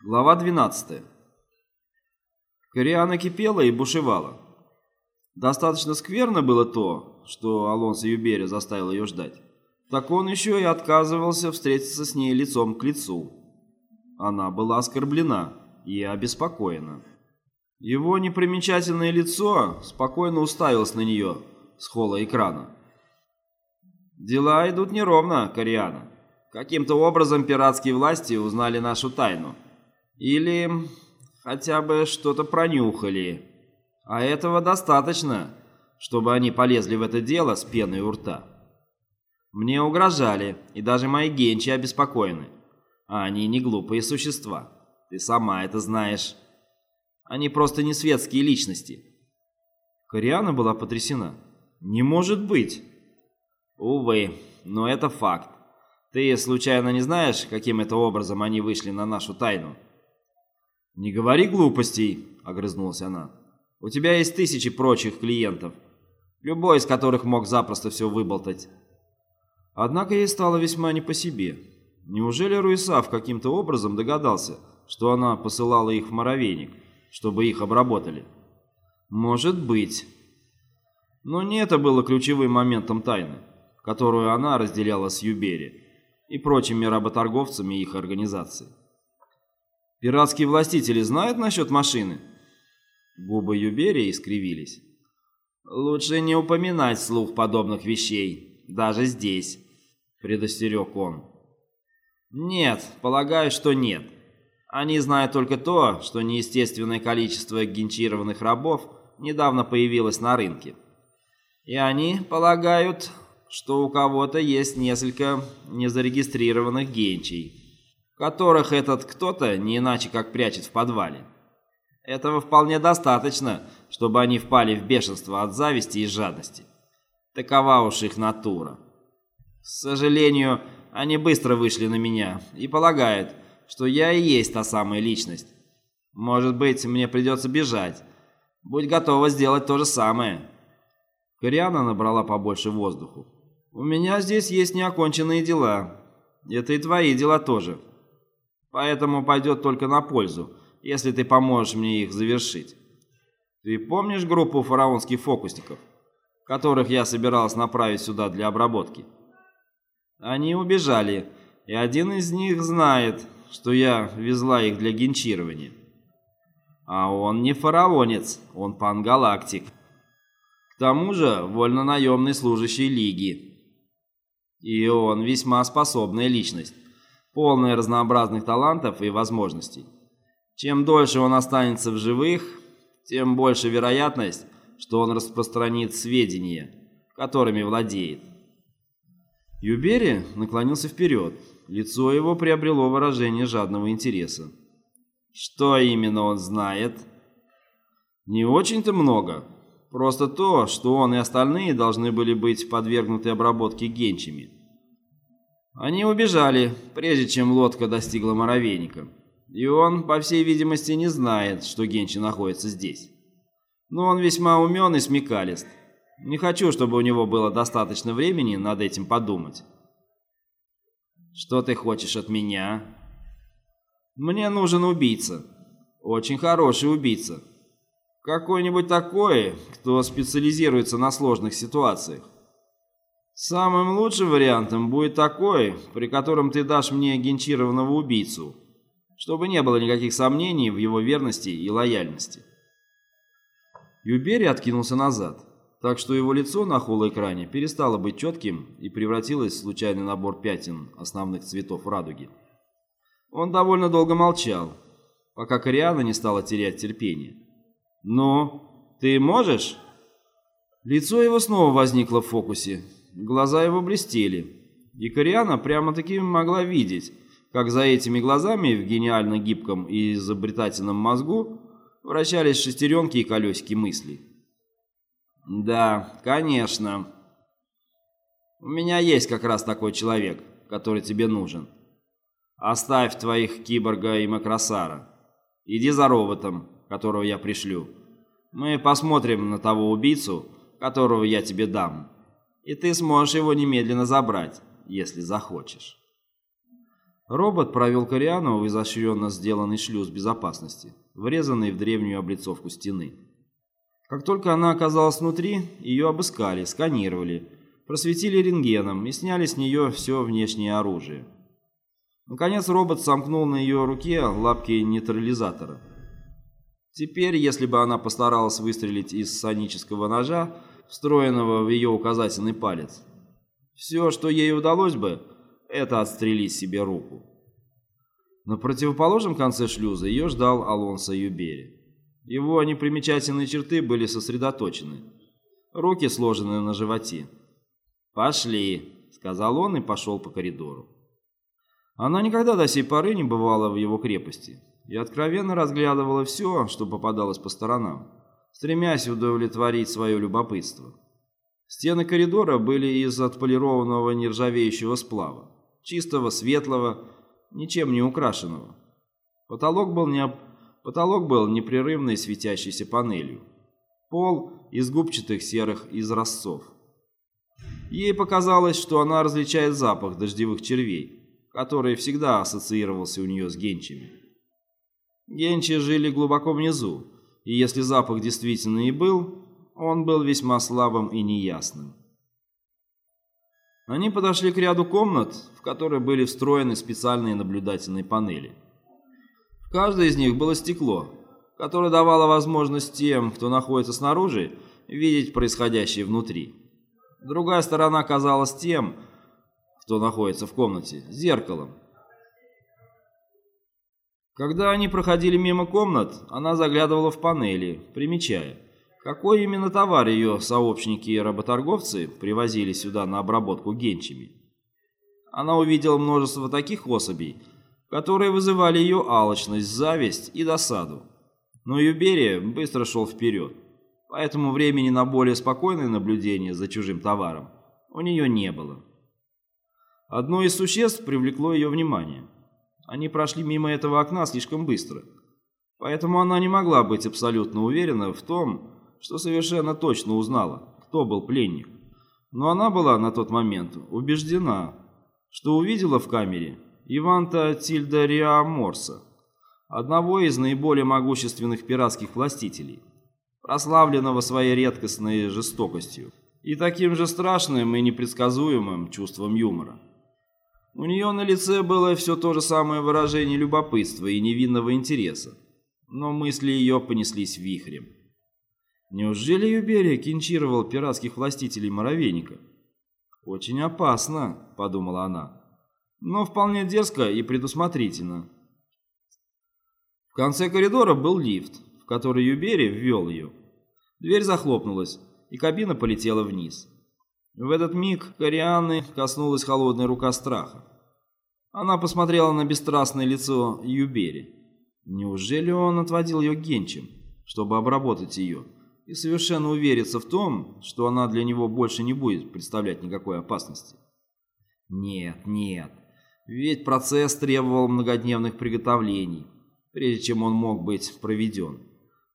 Глава 12. Кориана кипела и бушевала. Достаточно скверно было то, что Алонсо Юбери заставил ее ждать. Так он еще и отказывался встретиться с ней лицом к лицу. Она была оскорблена и обеспокоена. Его непримечательное лицо спокойно уставилось на нее с холла экрана. «Дела идут неровно, Кориана. Каким-то образом пиратские власти узнали нашу тайну». Или хотя бы что-то пронюхали. А этого достаточно, чтобы они полезли в это дело с пеной у рта. Мне угрожали, и даже мои генчи обеспокоены. А они не глупые существа. Ты сама это знаешь. Они просто не светские личности. Кориана была потрясена. «Не может быть!» «Увы, но это факт. Ты случайно не знаешь, каким это образом они вышли на нашу тайну?» «Не говори глупостей», — огрызнулась она. «У тебя есть тысячи прочих клиентов, любой из которых мог запросто все выболтать». Однако ей стало весьма не по себе. Неужели Руисав каким-то образом догадался, что она посылала их в Моровейник, чтобы их обработали? Может быть. Но не это было ключевым моментом тайны, которую она разделяла с Юбери и прочими работорговцами их организации. Пиратские властители знают насчет машины?» Губы Юберии искривились. «Лучше не упоминать вслух подобных вещей, даже здесь», — предостерег он. «Нет, полагаю, что нет. Они знают только то, что неестественное количество генчированных рабов недавно появилось на рынке. И они полагают, что у кого-то есть несколько незарегистрированных генчей» которых этот кто-то не иначе как прячет в подвале. Этого вполне достаточно, чтобы они впали в бешенство от зависти и жадности. Такова уж их натура. К сожалению, они быстро вышли на меня и полагают, что я и есть та самая личность. Может быть, мне придется бежать. Будь готова сделать то же самое. Кориана набрала побольше воздуху. У меня здесь есть неоконченные дела. Это и твои дела тоже. Поэтому пойдет только на пользу, если ты поможешь мне их завершить. Ты помнишь группу фараонских фокусников, которых я собирался направить сюда для обработки? Они убежали, и один из них знает, что я везла их для генчирования. А он не фараонец, он пангалактик. К тому же вольно-наемный служащий Лиги. И он весьма способная личность полное разнообразных талантов и возможностей. Чем дольше он останется в живых, тем больше вероятность, что он распространит сведения, которыми владеет. Юбери наклонился вперед. Лицо его приобрело выражение жадного интереса. Что именно он знает? Не очень-то много. Просто то, что он и остальные должны были быть подвергнуты обработке генчами. Они убежали, прежде чем лодка достигла Моровейника. И он, по всей видимости, не знает, что Генчи находится здесь. Но он весьма умен и смекалист. Не хочу, чтобы у него было достаточно времени над этим подумать. Что ты хочешь от меня? Мне нужен убийца. Очень хороший убийца. Какой-нибудь такой, кто специализируется на сложных ситуациях. Самым лучшим вариантом будет такой, при котором ты дашь мне генчированного убийцу, чтобы не было никаких сомнений в его верности и лояльности. Юбери откинулся назад, так что его лицо на холоэкране перестало быть четким и превратилось в случайный набор пятен основных цветов радуги. Он довольно долго молчал, пока Кориана не стала терять терпение. «Ну, ты можешь?» Лицо его снова возникло в фокусе, Глаза его блестели, и Кориана прямо-таки могла видеть, как за этими глазами в гениально гибком и изобретательном мозгу вращались шестеренки и колесики мыслей. «Да, конечно. У меня есть как раз такой человек, который тебе нужен. Оставь твоих киборга и макросара. Иди за роботом, которого я пришлю. Мы посмотрим на того убийцу, которого я тебе дам» и ты сможешь его немедленно забрать, если захочешь. Робот провел Кориану в изощренно сделанный шлюз безопасности, врезанный в древнюю облицовку стены. Как только она оказалась внутри, ее обыскали, сканировали, просветили рентгеном и сняли с нее все внешнее оружие. Наконец робот сомкнул на ее руке лапки нейтрализатора. Теперь, если бы она постаралась выстрелить из сонического ножа, встроенного в ее указательный палец, все, что ей удалось бы, это отстрелить себе руку. На противоположном конце шлюза ее ждал Алонсо Юбери. Его непримечательные черты были сосредоточены. Руки сложены на животе. «Пошли», — сказал он и пошел по коридору. Она никогда до сей поры не бывала в его крепости и откровенно разглядывала все, что попадалось по сторонам, стремясь удовлетворить свое любопытство. Стены коридора были из отполированного нержавеющего сплава, чистого, светлого, ничем не украшенного. Потолок был, не... Потолок был непрерывной светящейся панелью. Пол из губчатых серых изразцов. Ей показалось, что она различает запах дождевых червей, который всегда ассоциировался у нее с генчами. Генчи жили глубоко внизу, и если запах действительно и был, он был весьма слабым и неясным. Они подошли к ряду комнат, в которые были встроены специальные наблюдательные панели. В каждой из них было стекло, которое давало возможность тем, кто находится снаружи, видеть происходящее внутри. Другая сторона казалась тем, кто находится в комнате, зеркалом. Когда они проходили мимо комнат, она заглядывала в панели, примечая – какой именно товар ее сообщники и работорговцы привозили сюда на обработку генчами? Она увидела множество таких особей, которые вызывали ее алчность, зависть и досаду. Но Юберия быстро шел вперед, поэтому времени на более спокойное наблюдение за чужим товаром у нее не было. Одно из существ привлекло ее внимание. Они прошли мимо этого окна слишком быстро, поэтому она не могла быть абсолютно уверена в том, что совершенно точно узнала, кто был пленник. Но она была на тот момент убеждена, что увидела в камере Иванта Тильда Морса, одного из наиболее могущественных пиратских властителей, прославленного своей редкостной жестокостью и таким же страшным и непредсказуемым чувством юмора. У нее на лице было все то же самое выражение любопытства и невинного интереса, но мысли ее понеслись вихрем. Неужели Юберия кинчировал пиратских властителей Моровейника? Очень опасно, подумала она, но вполне дерзко и предусмотрительно. В конце коридора был лифт, в который Юберия ввел ее. Дверь захлопнулась, и кабина полетела вниз. В этот миг Корианны коснулась холодная рука страха. Она посмотрела на бесстрастное лицо Юбери. Неужели он отводил ее генчем, чтобы обработать ее? и совершенно увериться в том, что она для него больше не будет представлять никакой опасности. Нет, нет, ведь процесс требовал многодневных приготовлений, прежде чем он мог быть проведен.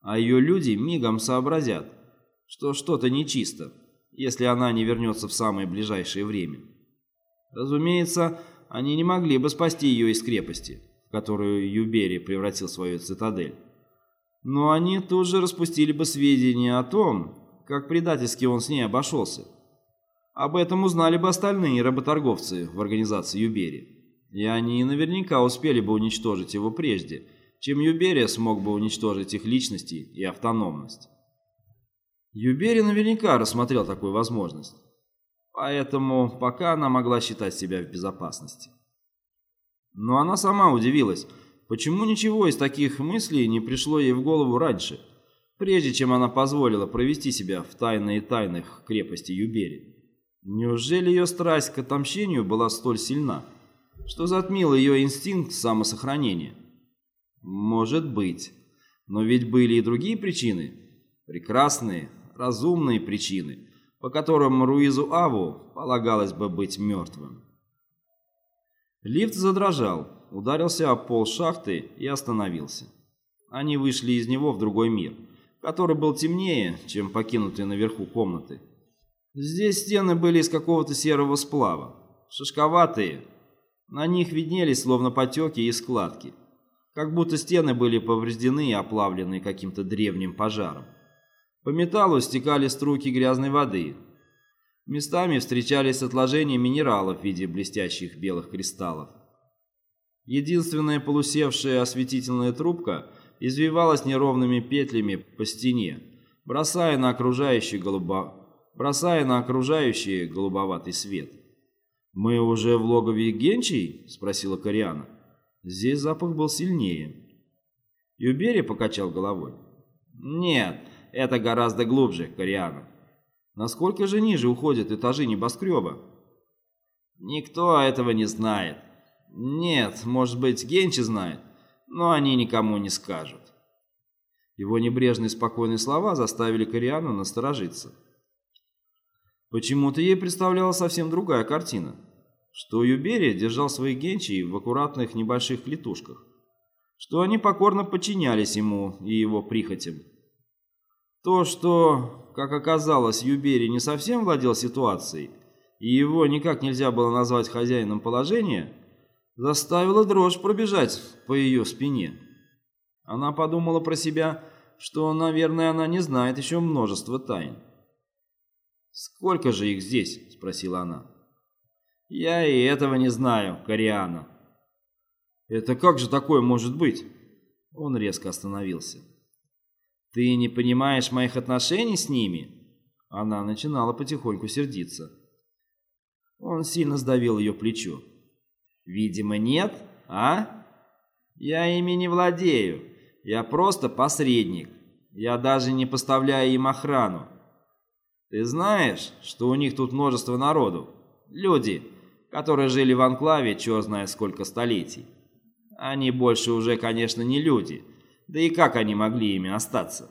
А ее люди мигом сообразят, что что-то нечисто, если она не вернется в самое ближайшее время. Разумеется, они не могли бы спасти ее из крепости, в которую Юбери превратил свою цитадель но они тут же распустили бы сведения о том, как предательски он с ней обошелся. Об этом узнали бы остальные работорговцы в организации Юбери, и они наверняка успели бы уничтожить его прежде, чем Юберия смог бы уничтожить их личности и автономность. Юбери наверняка рассмотрел такую возможность, поэтому пока она могла считать себя в безопасности. Но она сама удивилась, Почему ничего из таких мыслей не пришло ей в голову раньше, прежде чем она позволила провести себя в тайной тайных крепости Юбери? Неужели ее страсть к отомщению была столь сильна, что затмила ее инстинкт самосохранения? Может быть. Но ведь были и другие причины. Прекрасные, разумные причины, по которым Руизу Аву полагалось бы быть мертвым. Лифт задрожал, ударился об пол шахты и остановился. Они вышли из него в другой мир, который был темнее, чем покинутые наверху комнаты. Здесь стены были из какого-то серого сплава, шишковатые, На них виднелись словно потеки и складки, как будто стены были повреждены и оплавлены каким-то древним пожаром. По металлу стекали струйки грязной воды. Местами встречались отложения минералов в виде блестящих белых кристаллов. Единственная полусевшая осветительная трубка извивалась неровными петлями по стене, бросая на окружающий, голубо... бросая на окружающий голубоватый свет. «Мы уже в логове Генчий?» – спросила Кориана. Здесь запах был сильнее. Юбери покачал головой. «Нет, это гораздо глубже, Кориана. Насколько же ниже уходят этажи небоскреба?» «Никто этого не знает. Нет, может быть, Генчи знает, но они никому не скажут. Его небрежные спокойные слова заставили Кориану насторожиться. Почему-то ей представлялась совсем другая картина, что Юбери держал своих генчей в аккуратных небольших клетушках, что они покорно подчинялись ему и его прихотям. То, что, как оказалось, Юбери не совсем владел ситуацией, и его никак нельзя было назвать хозяином положения – заставила дрожь пробежать по ее спине. Она подумала про себя, что, наверное, она не знает еще множество тайн. «Сколько же их здесь?» – спросила она. «Я и этого не знаю, Кориана». «Это как же такое может быть?» Он резко остановился. «Ты не понимаешь моих отношений с ними?» Она начинала потихоньку сердиться. Он сильно сдавил ее плечо. Видимо, нет, а? Я ими не владею. Я просто посредник. Я даже не поставляю им охрану. Ты знаешь, что у них тут множество народу? Люди, которые жили в анклаве черт знает сколько столетий. Они больше уже, конечно, не люди. Да и как они могли ими остаться?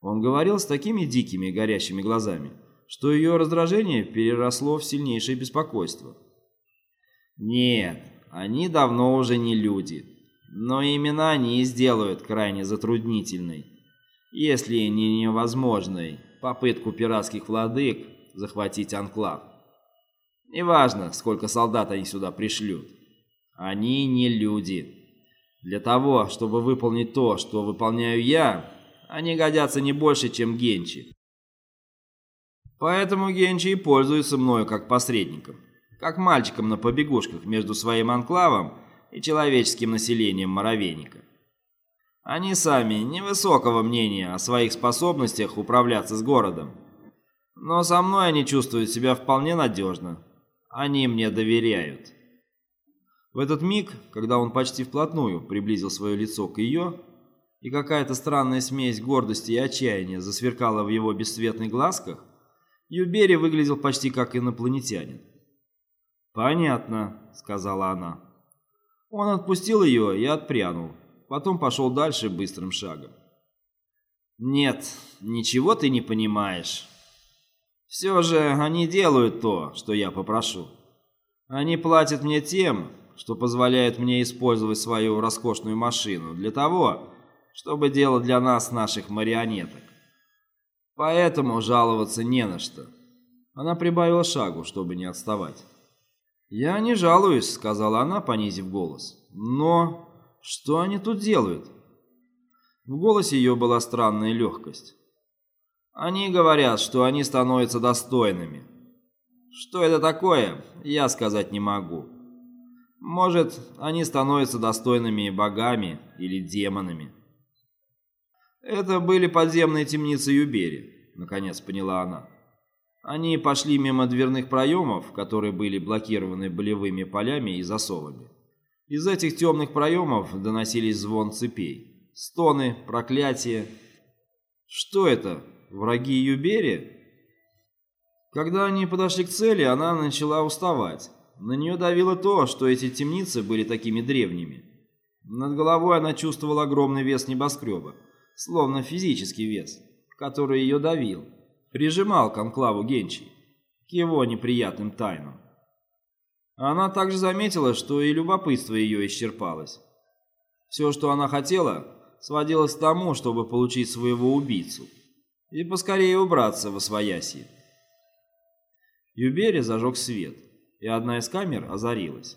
Он говорил с такими дикими горящими глазами, что ее раздражение переросло в сильнейшее беспокойство. Нет, они давно уже не люди. Но именно они сделают крайне затруднительной, если не невозможной, попытку пиратских владык захватить анклав. Неважно, сколько солдат они сюда пришлют. Они не люди. Для того, чтобы выполнить то, что выполняю я, они годятся не больше, чем Генчи. Поэтому Генчи и пользуется мною как посредником как мальчиком на побегушках между своим анклавом и человеческим населением Моровейника. Они сами невысокого мнения о своих способностях управляться с городом. Но со мной они чувствуют себя вполне надежно. Они мне доверяют. В этот миг, когда он почти вплотную приблизил свое лицо к ее, и какая-то странная смесь гордости и отчаяния засверкала в его бесцветных глазках, Юбери выглядел почти как инопланетянин. «Понятно», — сказала она. Он отпустил ее и отпрянул, потом пошел дальше быстрым шагом. «Нет, ничего ты не понимаешь. Все же они делают то, что я попрошу. Они платят мне тем, что позволяет мне использовать свою роскошную машину для того, чтобы делать для нас наших марионеток. Поэтому жаловаться не на что». Она прибавила шагу, чтобы не отставать. «Я не жалуюсь», — сказала она, понизив голос. «Но что они тут делают?» В голосе ее была странная легкость. «Они говорят, что они становятся достойными. Что это такое, я сказать не могу. Может, они становятся достойными богами или демонами». «Это были подземные темницы Юбери», — наконец поняла она. Они пошли мимо дверных проемов, которые были блокированы болевыми полями и засовами. Из этих темных проемов доносились звон цепей, стоны, проклятия. Что это? Враги Юбери? Когда они подошли к цели, она начала уставать. На нее давило то, что эти темницы были такими древними. Над головой она чувствовала огромный вес небоскреба, словно физический вес, который ее давил прижимал к анклаву Генчи, к его неприятным тайнам. Она также заметила, что и любопытство ее исчерпалось. Все, что она хотела, сводилось к тому, чтобы получить своего убийцу и поскорее убраться во свояси. Юбери зажег свет, и одна из камер озарилась.